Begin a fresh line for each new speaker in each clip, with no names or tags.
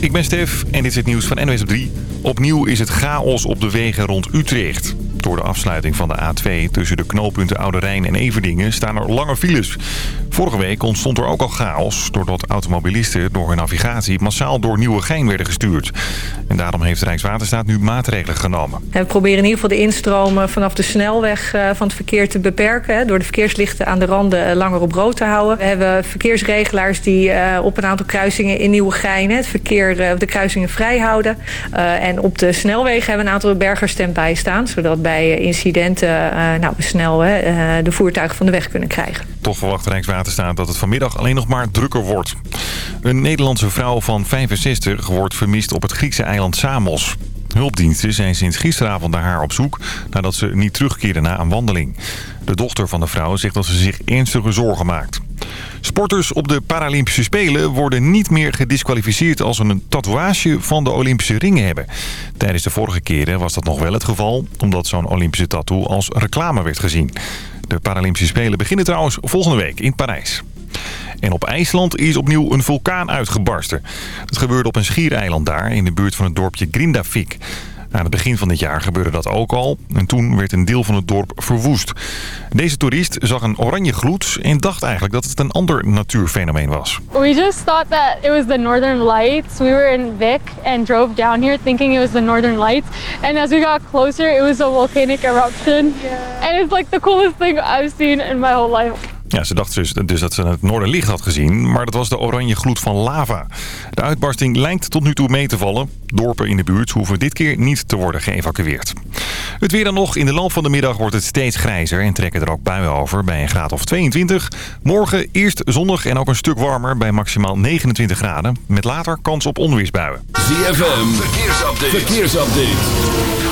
Ik ben Stef en dit is het nieuws van NWS op 3. Opnieuw is het chaos op de wegen rond Utrecht. Door de afsluiting van de A2 tussen de knooppunten Oude Rijn en Everdingen staan er lange files. Vorige week ontstond er ook al chaos doordat automobilisten door hun navigatie massaal door Nieuwegein werden gestuurd. En daarom heeft Rijkswaterstaat nu maatregelen genomen.
We proberen in ieder geval de instromen vanaf de snelweg eh, van het verkeer te beperken. Door de verkeerslichten aan de randen eh, langer op rood te houden. We hebben verkeersregelaars die eh, op een aantal kruisingen in Nieuwegein het verkeer, de kruisingen vrij houden. En op de snelwegen hebben we een aantal bergers bij staan. Zodat bij incidenten nou, we snel de voertuigen van de weg kunnen krijgen.
Toch verwacht Rijkswaterstaat dat het vanmiddag alleen nog maar drukker wordt. Een Nederlandse vrouw van 65 wordt vermist op het Griekse eiland Samos. Hulpdiensten zijn sinds gisteravond naar haar op zoek nadat ze niet terugkeerde na een wandeling. De dochter van de vrouw zegt dat ze zich ernstige zorgen maakt. Sporters op de Paralympische Spelen worden niet meer gedisqualificeerd als ze een tatoeage van de Olympische ringen hebben. Tijdens de vorige keren was dat nog wel het geval, omdat zo'n Olympische tattoo als reclame werd gezien. De Paralympische Spelen beginnen trouwens volgende week in Parijs. En op IJsland is opnieuw een vulkaan uitgebarsten. Het gebeurde op een schiereiland daar in de buurt van het dorpje Grindavik. Aan het begin van dit jaar gebeurde dat ook al. En toen werd een deel van het dorp verwoest. Deze toerist zag een oranje gloed en dacht eigenlijk dat het een ander natuurfenomeen was.
We just thought that it was the northern lights. We were in Vic and drove down here thinking it was the northern lights. And as we got closer, it was a volcanic eruption. Yeah. And it's like the coolest thing I've seen in my whole life.
Ja, ze dacht dus, dus dat ze het Noorderlicht had gezien, maar dat was de oranje gloed van lava. De uitbarsting lijkt tot nu toe mee te vallen. Dorpen in de buurt hoeven dit keer niet te worden geëvacueerd. Het weer dan nog. In de loop van de middag wordt het steeds grijzer en trekken er ook buien over bij een graad of 22. Morgen eerst zonnig en ook een stuk warmer bij maximaal 29 graden. Met later kans op onweersbuien.
ZFM, verkeersupdate. verkeersupdate.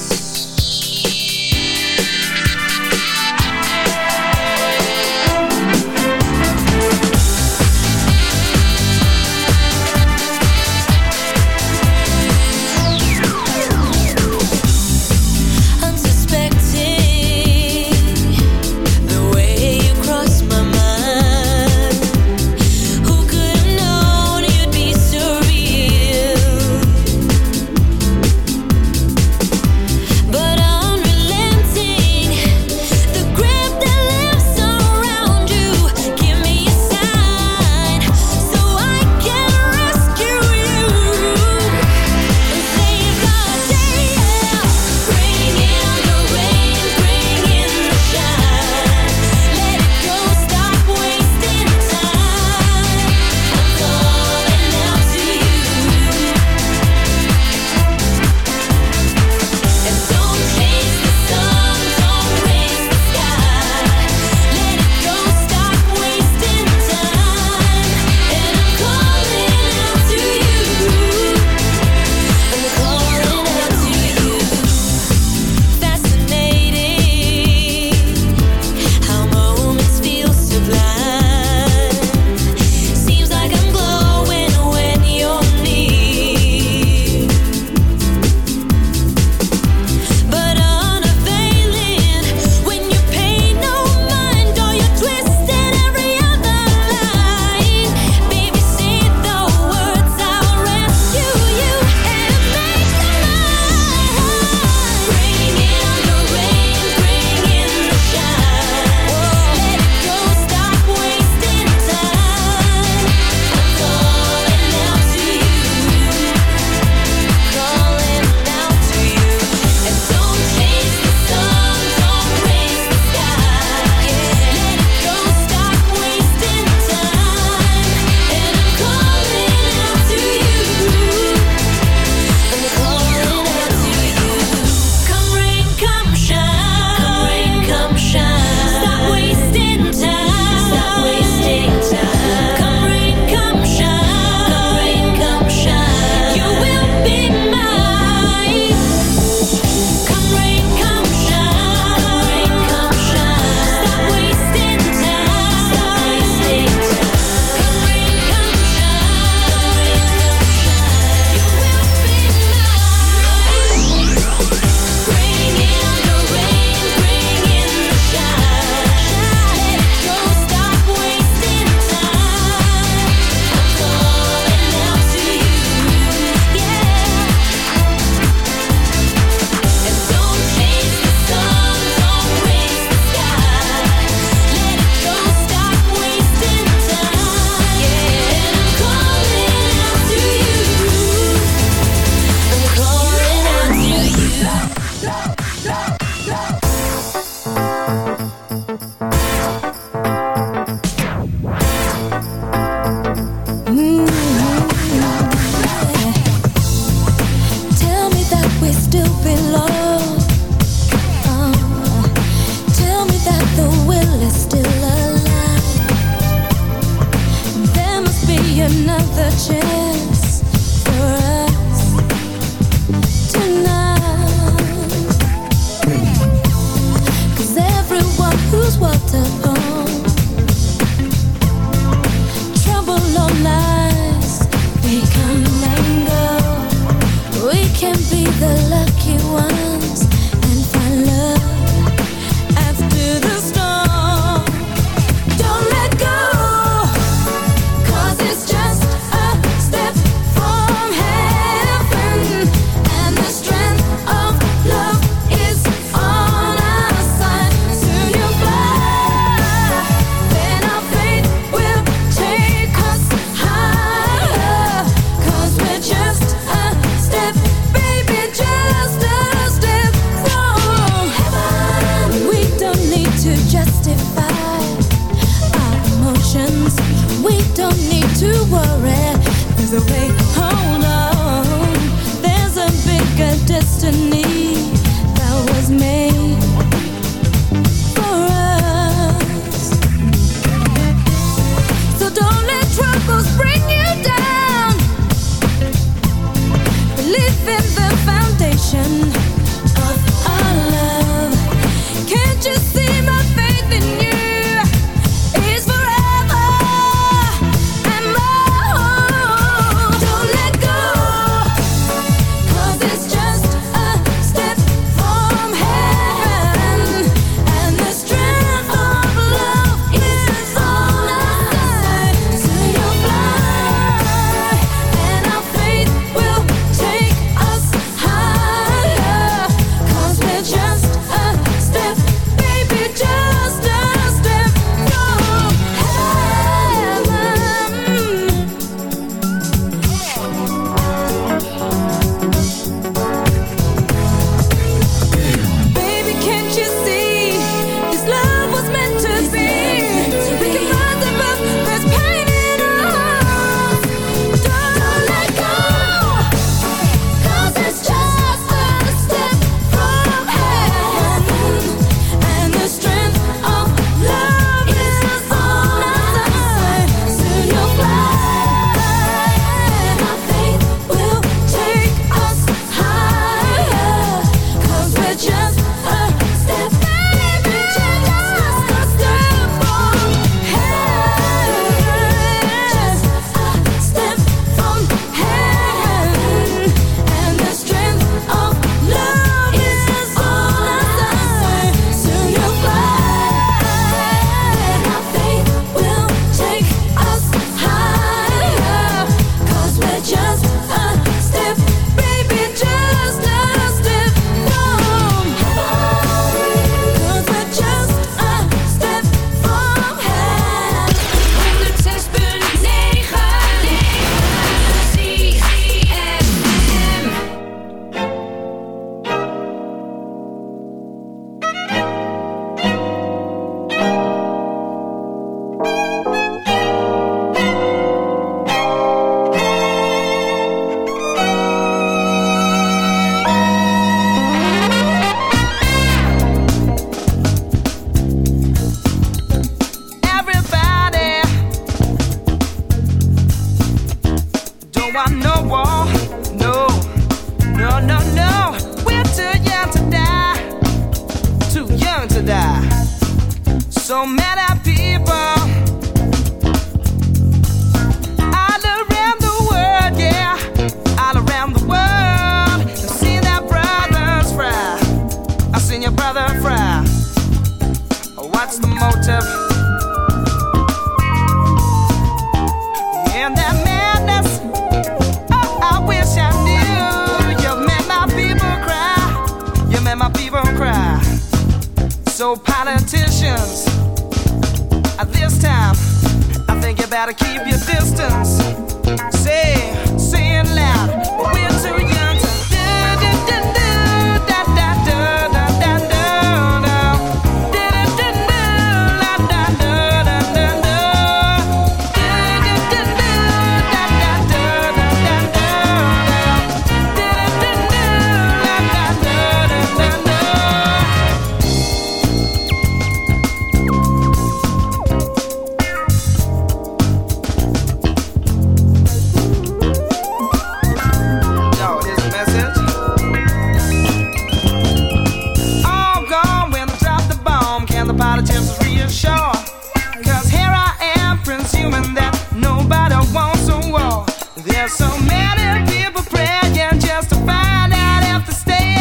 There's so many people praying just to find out if to stay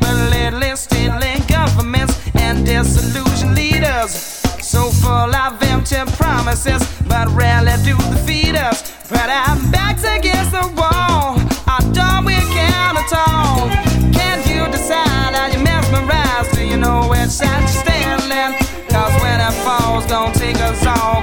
But lately stealing governments and disillusioned leaders. So full of empty promises, but rarely do they feed us. But our backs against the wall, our door we can't at all. Can you decide how you mesmerize? Do you know which side you're standing? Cause when it falls, gonna take us all.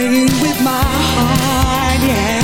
It seems there's more of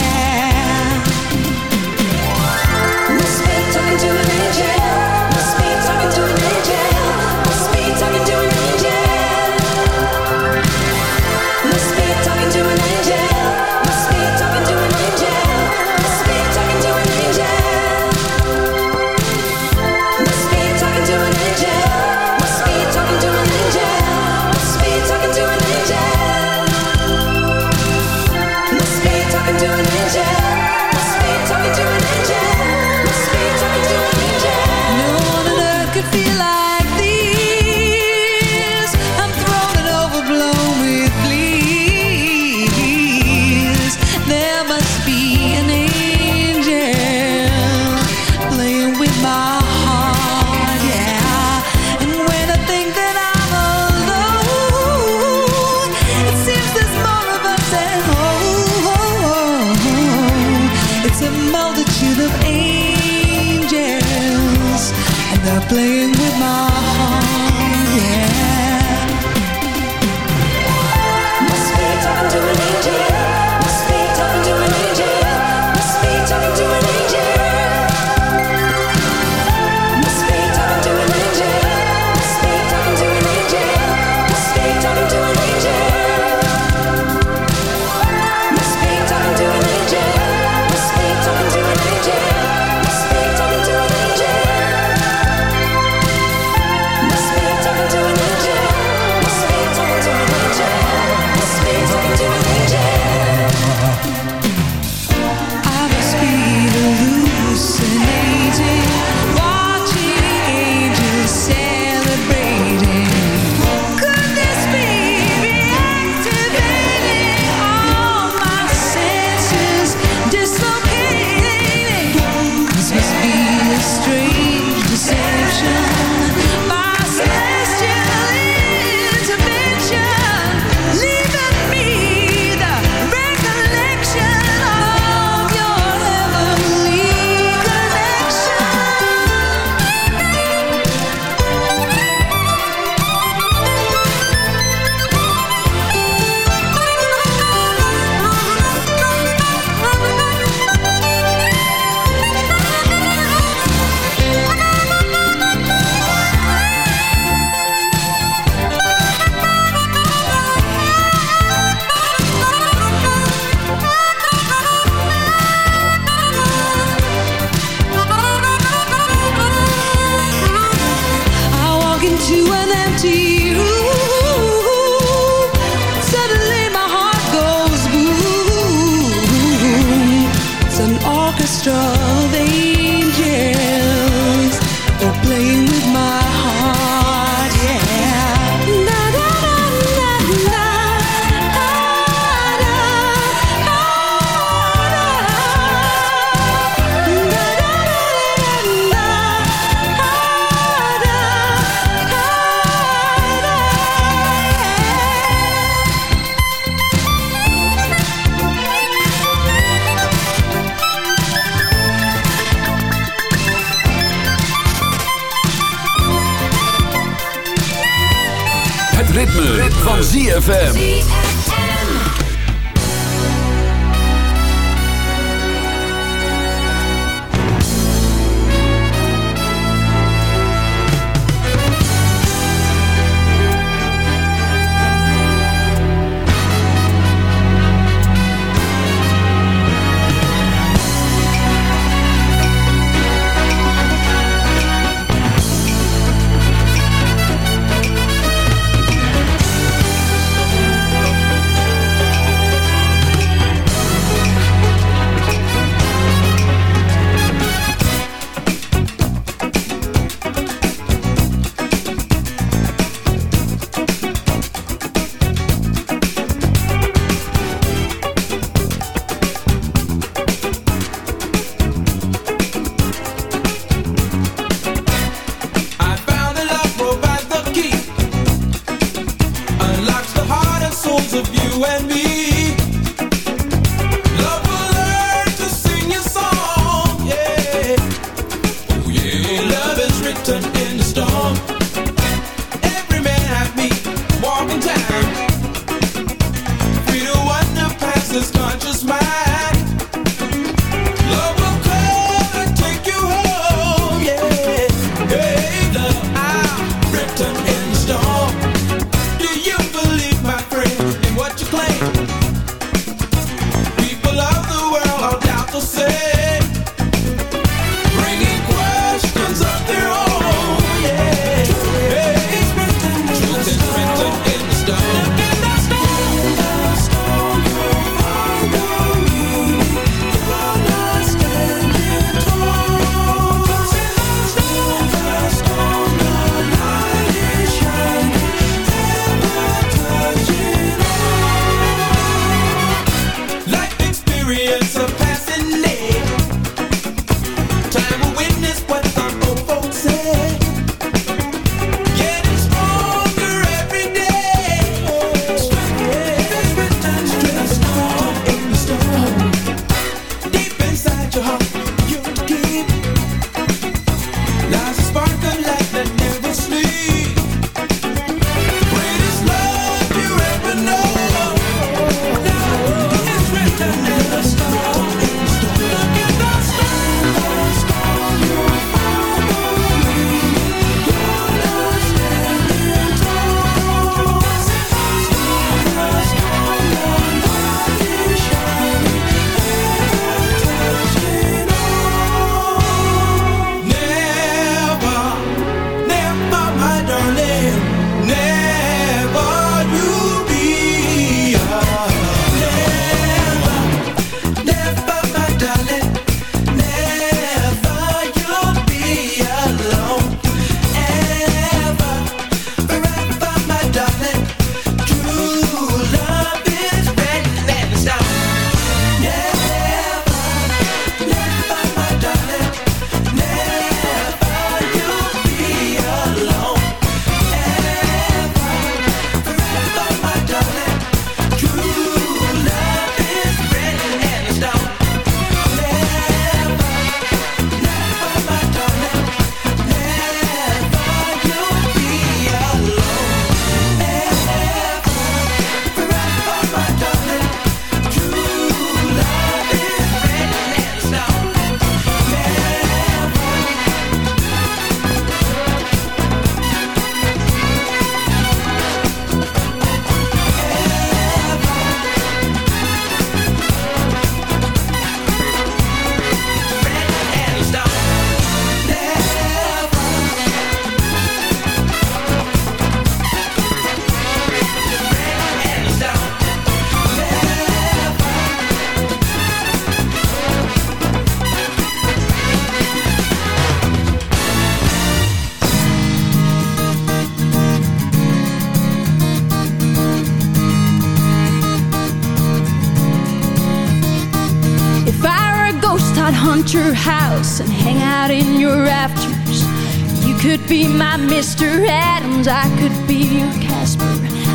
Mr. Adams, I could be your Casper.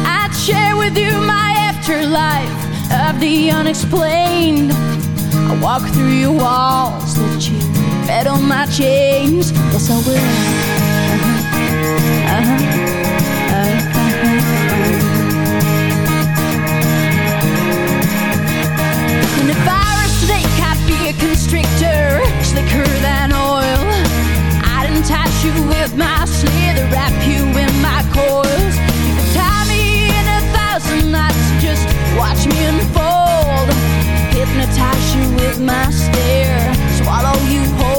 I'd share with you my afterlife of the unexplained. I walk through your walls, let you bet on my chains. Yes, I will. Uh-huh. Uh-huh. Uh-huh. And if I were a snake, I'd be a constrictor, slicker than oil. Entice you with my slither, wrap you in my coils. Tie me in a thousand knots, just watch me unfold. Hypnotize you with my stare, swallow you whole.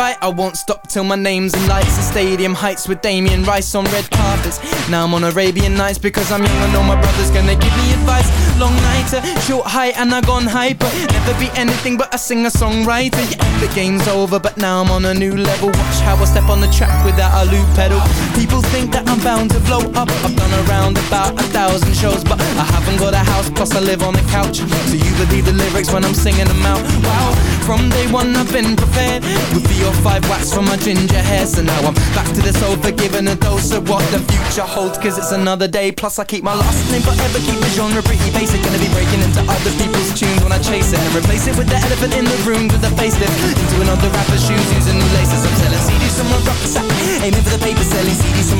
right I won't stop till my name's in lights The stadium heights with Damien Rice on red carpets Now I'm on Arabian Nights because I'm young I know my brother's gonna give me advice long nighter, short height and I gone hyper. Never be anything but a singer-songwriter. Yeah, the game's over, but now I'm on a new level. Watch how I step on the track without a loop pedal. People think that I'm bound to blow up. I've done around about a thousand shows, but I haven't got a house, plus I live on a couch. So you believe the lyrics when I'm singing them out. Wow, from day one I've been prepared with three or five wax from my ginger hair. So now I'm back to this old forgiving a dose of what the future holds, cause it's another day. Plus I keep my last name forever, keep the genre pretty basic. Gonna be breaking into other people's tunes when I chase it and replace it with the elephant in the room with a facelift. Into another rapper's shoes using new laces. I'm selling CDs from my rucksack, aiming for the paper, selling CDs from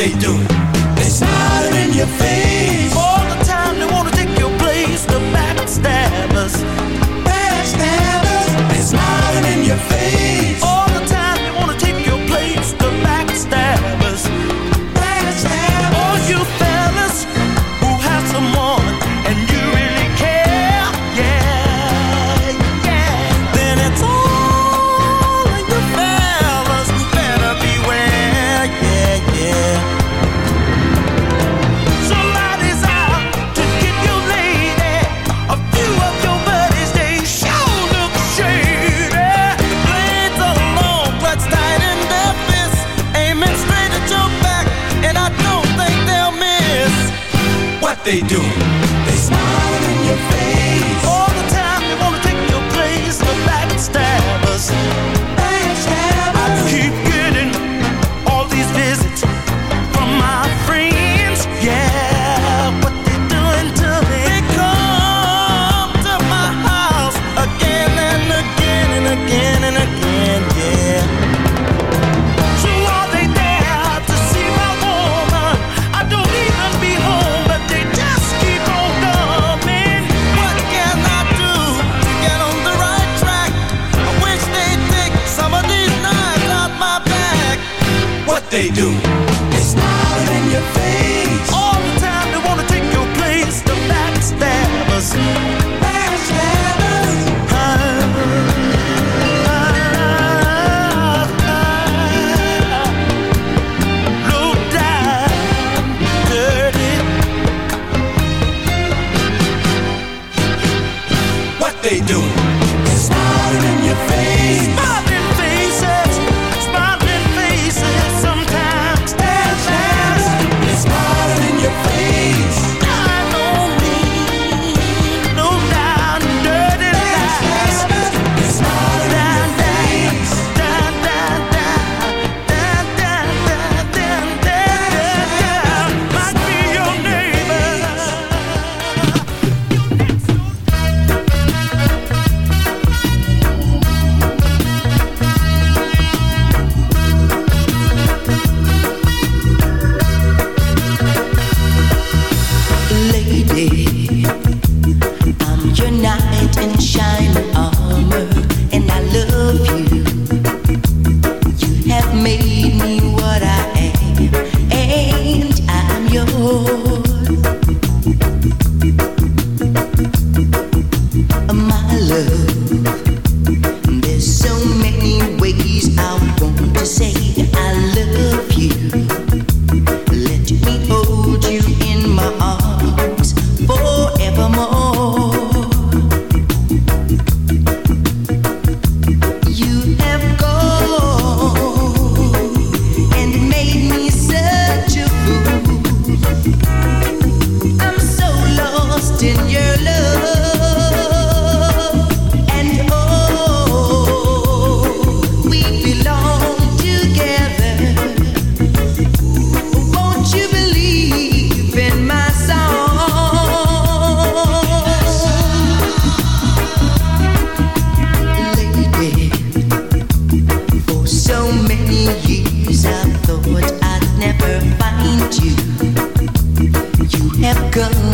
They do? They do?
Pretend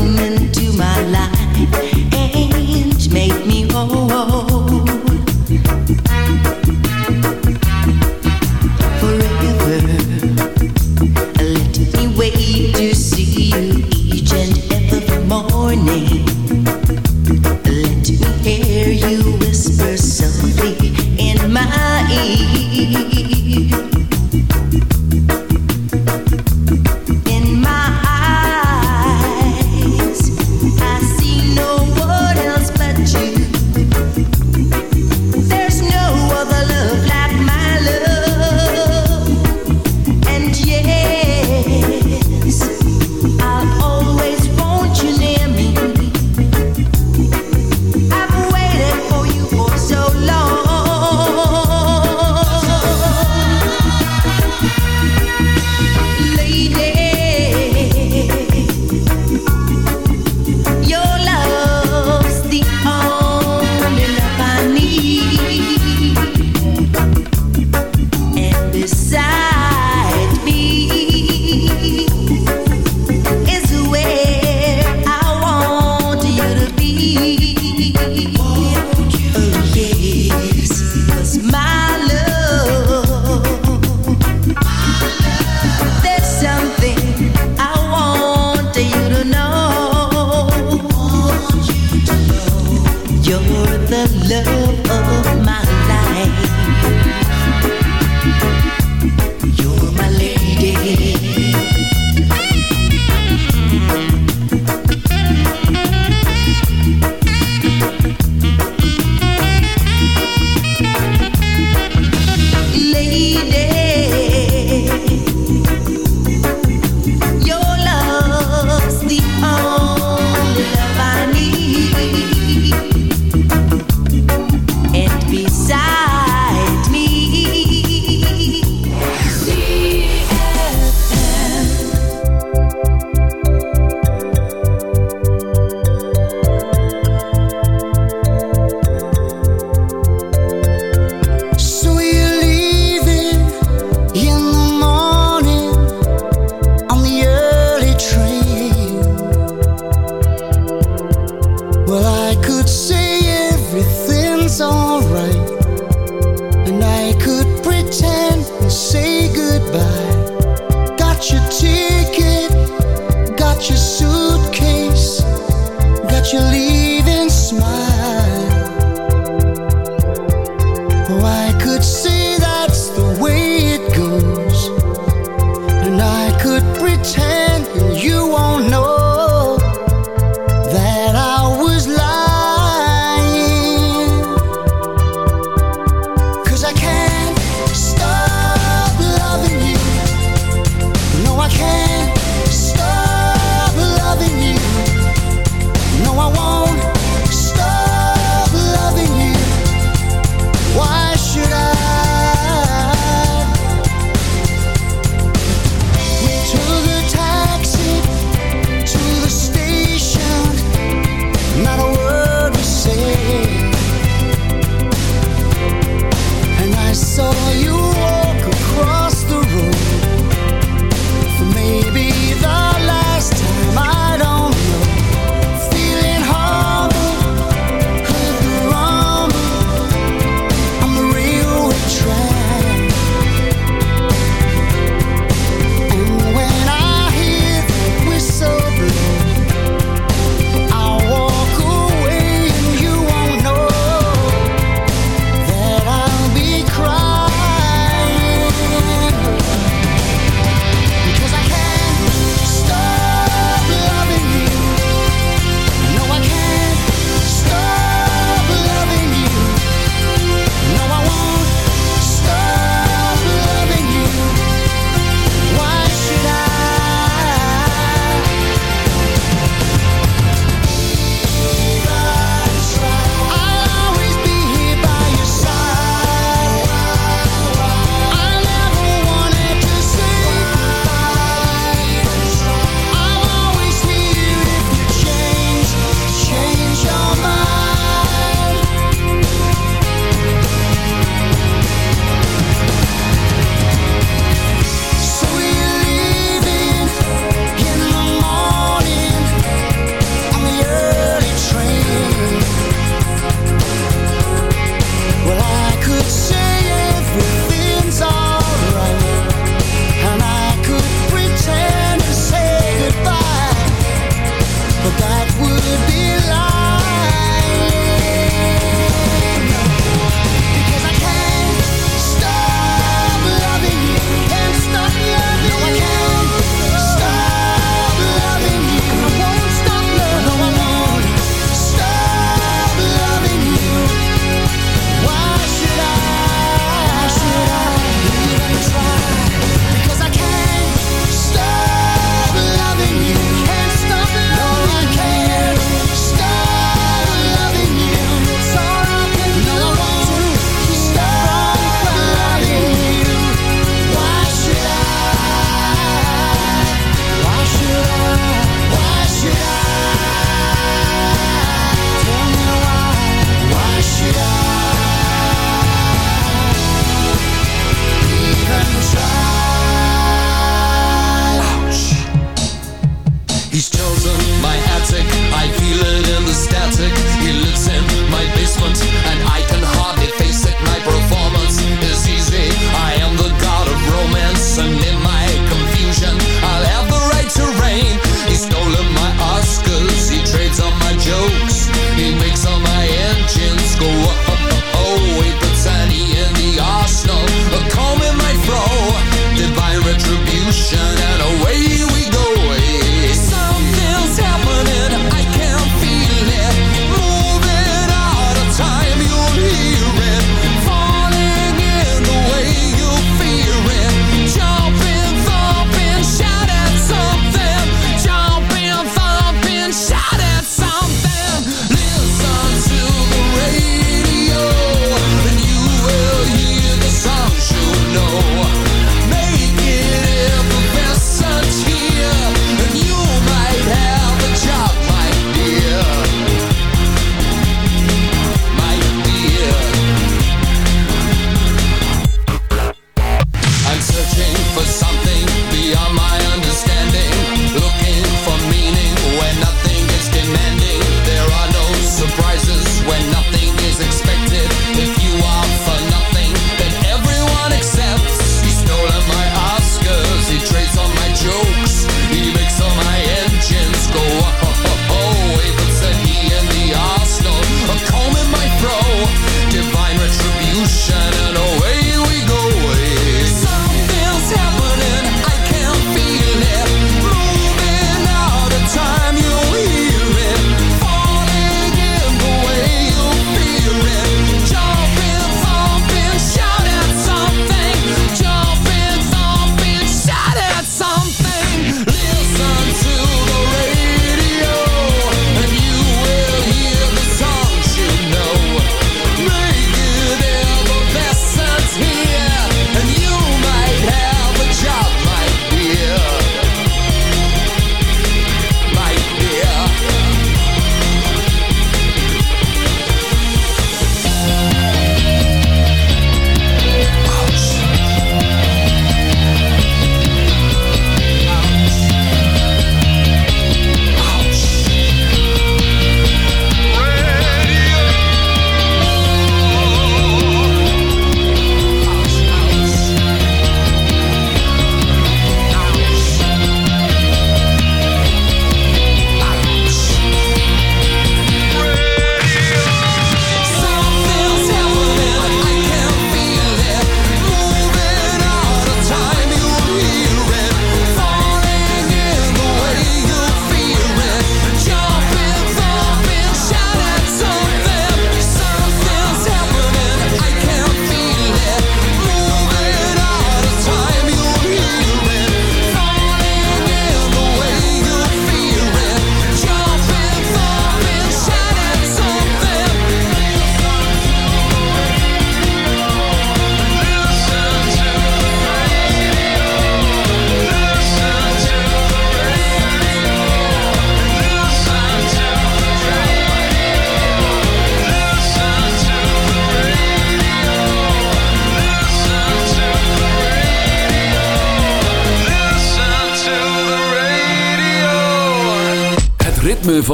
for
something.